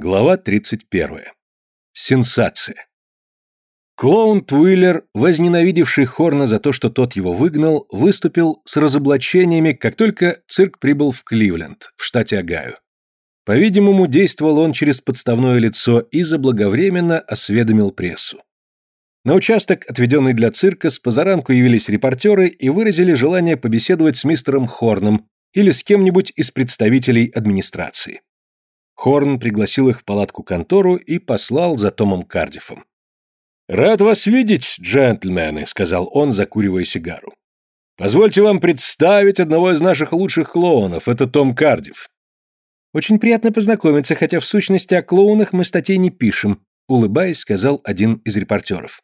Глава 31. Сенсация. Клоун Твиллер, возненавидевший Хорна за то, что тот его выгнал, выступил с разоблачениями, как только цирк прибыл в Кливленд, в штате Огайо. По-видимому, действовал он через подставное лицо и заблаговременно осведомил прессу. На участок, отведенный для цирка, с позаранку явились репортеры и выразили желание побеседовать с мистером Хорном или с кем-нибудь из представителей администрации. Хорн пригласил их в палатку-контору и послал за Томом Кардифом. «Рад вас видеть, джентльмены», — сказал он, закуривая сигару. «Позвольте вам представить одного из наших лучших клоунов, это Том Кардиф». «Очень приятно познакомиться, хотя в сущности о клоунах мы статей не пишем», — улыбаясь, сказал один из репортеров.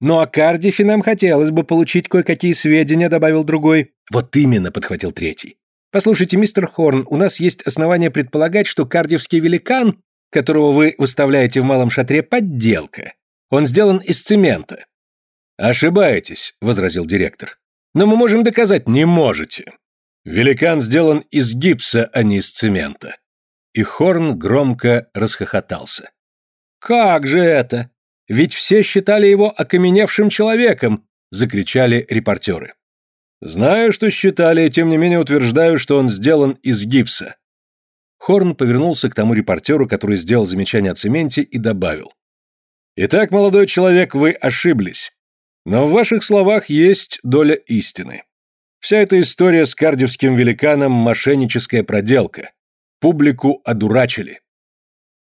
«Но о Кардифе нам хотелось бы получить кое-какие сведения», — добавил другой. «Вот именно», — подхватил третий. Послушайте, мистер Хорн, у нас есть основания предполагать, что кардивский великан, которого вы выставляете в малом шатре, подделка. Он сделан из цемента. Ошибаетесь, возразил директор. Но мы можем доказать, не можете. Великан сделан из гипса, а не из цемента. И Хорн громко расхохотался. Как же это? Ведь все считали его окаменевшим человеком, закричали репортеры. Знаю, что считали, и тем не менее утверждаю, что он сделан из гипса. Хорн повернулся к тому репортеру, который сделал замечание о цементе, и добавил. Итак, молодой человек, вы ошиблись. Но в ваших словах есть доля истины. Вся эта история с кардевским великаном – мошенническая проделка. Публику одурачили.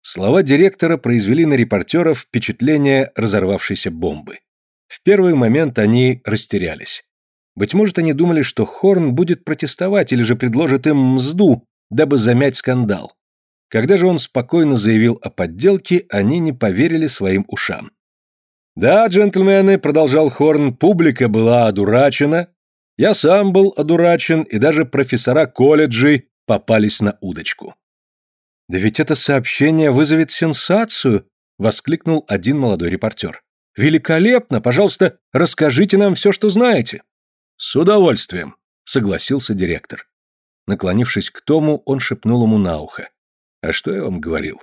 Слова директора произвели на репортеров впечатление разорвавшейся бомбы. В первый момент они растерялись. Быть может, они думали, что Хорн будет протестовать или же предложит им мзду, дабы замять скандал. Когда же он спокойно заявил о подделке, они не поверили своим ушам. «Да, джентльмены», — продолжал Хорн, — «публика была одурачена, я сам был одурачен, и даже профессора колледжей попались на удочку». «Да ведь это сообщение вызовет сенсацию», — воскликнул один молодой репортер. «Великолепно! Пожалуйста, расскажите нам все, что знаете». «С удовольствием», — согласился директор. Наклонившись к Тому, он шепнул ему на ухо. «А что я вам говорил?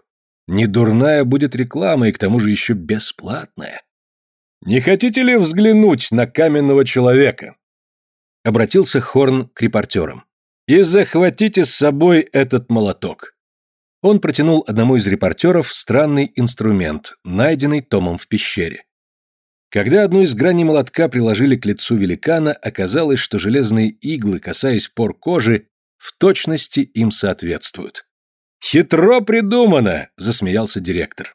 Не дурная будет реклама и к тому же еще бесплатная. Не хотите ли взглянуть на каменного человека?» Обратился Хорн к репортерам. «И захватите с собой этот молоток». Он протянул одному из репортеров странный инструмент, найденный Томом в пещере. Когда одну из граней молотка приложили к лицу великана, оказалось, что железные иглы, касаясь пор кожи, в точности им соответствуют. «Хитро придумано!» – засмеялся директор.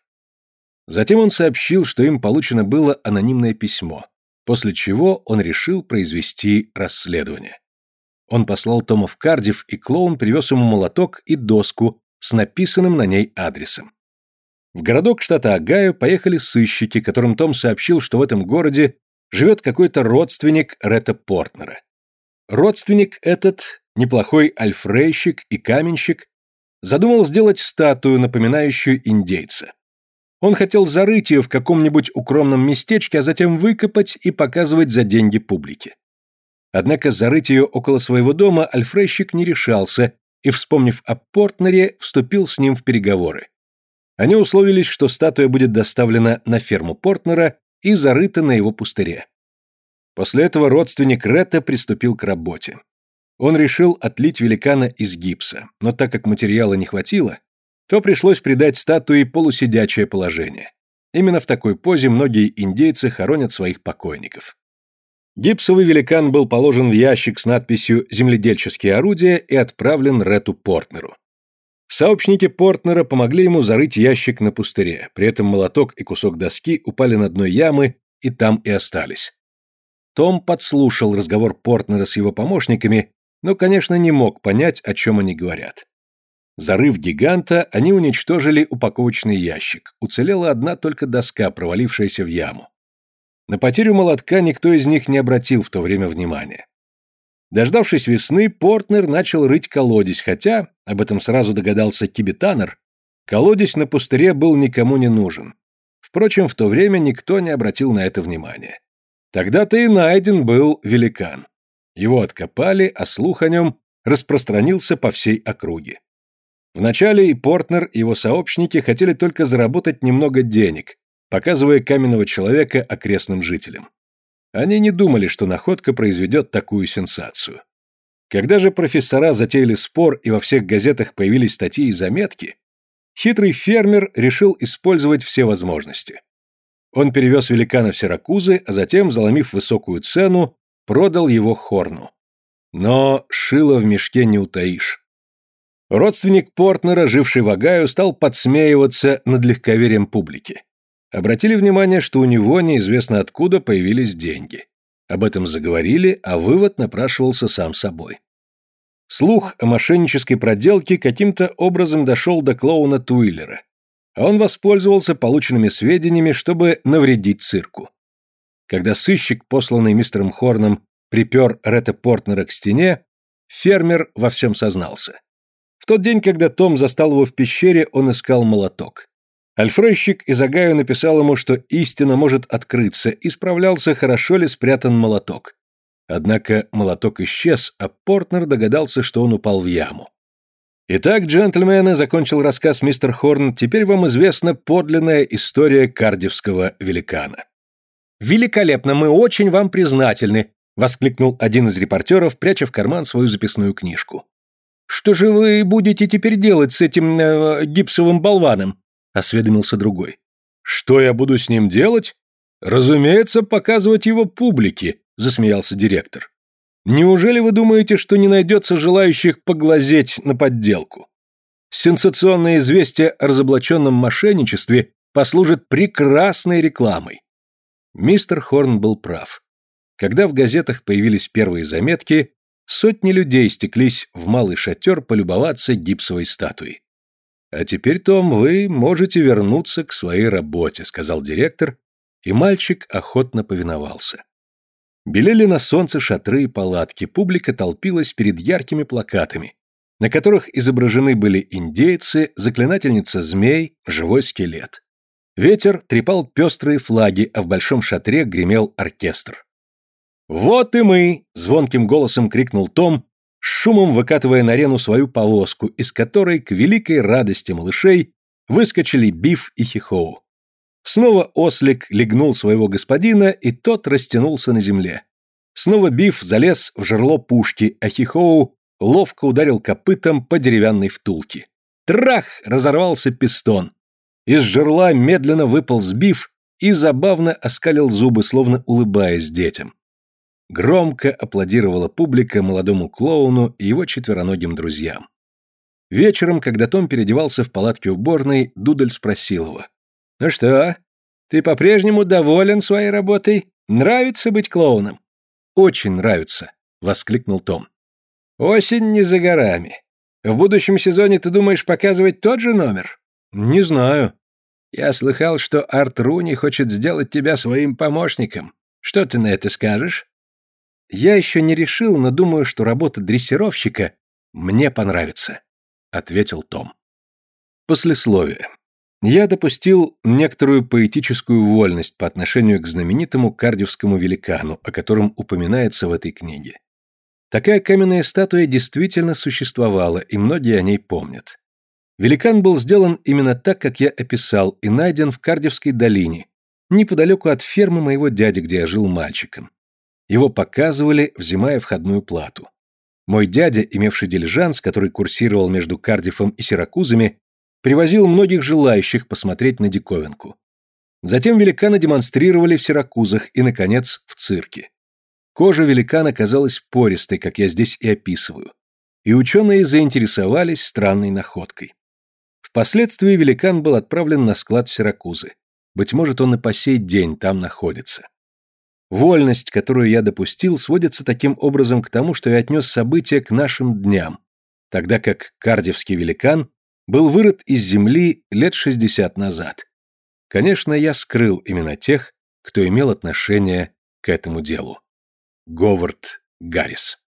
Затем он сообщил, что им получено было анонимное письмо, после чего он решил произвести расследование. Он послал Тома в Кардив, и клоун привез ему молоток и доску с написанным на ней адресом. В городок штата Огайо поехали сыщики, которым Том сообщил, что в этом городе живет какой-то родственник Ретта Портнера. Родственник этот, неплохой альфрейщик и каменщик, задумал сделать статую, напоминающую индейца. Он хотел зарыть ее в каком-нибудь укромном местечке, а затем выкопать и показывать за деньги публике. Однако зарыть ее около своего дома альфрейщик не решался и, вспомнив о Портнере, вступил с ним в переговоры. Они условились, что статуя будет доставлена на ферму Портнера и зарыта на его пустыре. После этого родственник Ретта приступил к работе. Он решил отлить великана из гипса, но так как материала не хватило, то пришлось придать статуе полусидячее положение. Именно в такой позе многие индейцы хоронят своих покойников. Гипсовый великан был положен в ящик с надписью «Земледельческие орудия» и отправлен Рету Портнеру. Сообщники Портнера помогли ему зарыть ящик на пустыре, при этом молоток и кусок доски упали на дно ямы и там и остались. Том подслушал разговор Портнера с его помощниками, но, конечно, не мог понять, о чем они говорят. Зарыв гиганта, они уничтожили упаковочный ящик. Уцелела одна только доска, провалившаяся в яму. На потерю молотка никто из них не обратил в то время внимания. Дождавшись весны, Портнер начал рыть колодец, хотя, об этом сразу догадался Кибитанер, колодец на пустыре был никому не нужен. Впрочем, в то время никто не обратил на это внимания. Тогда-то и найден был великан. Его откопали, а слух о нем распространился по всей округе. Вначале и Портнер, и его сообщники хотели только заработать немного денег, показывая каменного человека окрестным жителям. Они не думали, что находка произведет такую сенсацию. Когда же профессора затеяли спор и во всех газетах появились статьи и заметки, хитрый фермер решил использовать все возможности. Он перевез великана в Сиракузы, а затем, заломив высокую цену, продал его Хорну. Но шило в мешке не утаишь. Родственник Портнера, живший в Огайо, стал подсмеиваться над легковерием публики. Обратили внимание, что у него неизвестно откуда появились деньги. Об этом заговорили, а вывод напрашивался сам собой. Слух о мошеннической проделке каким-то образом дошел до клоуна Туиллера, а он воспользовался полученными сведениями, чтобы навредить цирку. Когда сыщик, посланный мистером Хорном, припер Ретта Портнера к стене, фермер во всем сознался. В тот день, когда Том застал его в пещере, он искал молоток. Альфрейщик из Агаю написал ему, что истина может открыться, и справлялся, хорошо ли спрятан молоток. Однако молоток исчез, а Портнер догадался, что он упал в яму. Итак, джентльмены, закончил рассказ мистер Хорн, теперь вам известна подлинная история кардивского великана. Великолепно, мы очень вам признательны, воскликнул один из репортеров, пряча в карман свою записную книжку. Что же вы будете теперь делать с этим э, гипсовым болваном? Осведомился другой. Что я буду с ним делать? Разумеется, показывать его публике, засмеялся директор. Неужели вы думаете, что не найдется желающих поглазеть на подделку? Сенсационное известие о разоблаченном мошенничестве послужит прекрасной рекламой. Мистер Хорн был прав. Когда в газетах появились первые заметки, сотни людей стеклись в малый шатер полюбоваться гипсовой статуей. «А теперь, Том, вы можете вернуться к своей работе», — сказал директор, и мальчик охотно повиновался. Белели на солнце шатры и палатки, публика толпилась перед яркими плакатами, на которых изображены были индейцы, заклинательница змей, живой скелет. Ветер трепал пестрые флаги, а в большом шатре гремел оркестр. «Вот и мы!» — звонким голосом крикнул Том, шумом выкатывая на арену свою повозку, из которой, к великой радости малышей, выскочили Биф и Хихоу. Снова ослик легнул своего господина, и тот растянулся на земле. Снова Биф залез в жерло пушки, а Хихоу ловко ударил копытом по деревянной втулке. Трах! Разорвался пистон. Из жерла медленно выпал Биф и забавно оскалил зубы, словно улыбаясь детям. Громко аплодировала публика молодому клоуну и его четвероногим друзьям. Вечером, когда Том переодевался в палатке уборной, Дудель спросил его. «Ну что, ты по-прежнему доволен своей работой? Нравится быть клоуном?» «Очень нравится», — воскликнул Том. «Осень не за горами. В будущем сезоне ты думаешь показывать тот же номер?» «Не знаю». «Я слыхал, что Арт Руни хочет сделать тебя своим помощником. Что ты на это скажешь?» Я еще не решил, но думаю, что работа дрессировщика мне понравится, ответил Том. Послесловие. Я допустил некоторую поэтическую вольность по отношению к знаменитому кардивскому великану, о котором упоминается в этой книге. Такая каменная статуя действительно существовала, и многие о ней помнят. Великан был сделан именно так, как я описал, и найден в Кардивской долине, неподалеку от фермы моего дяди, где я жил мальчиком. Его показывали, взимая входную плату. Мой дядя, имевший дилижанс, который курсировал между Кардифом и Сиракузами, привозил многих желающих посмотреть на диковинку. Затем великана демонстрировали в Сиракузах и, наконец, в цирке. Кожа великана казалась пористой, как я здесь и описываю, и ученые заинтересовались странной находкой. Впоследствии великан был отправлен на склад в Сиракузы. Быть может, он и по сей день там находится. Вольность, которую я допустил, сводится таким образом к тому, что я отнес события к нашим дням, тогда как кардевский великан был вырыт из земли лет 60 назад. Конечно, я скрыл именно тех, кто имел отношение к этому делу. Говард Гаррис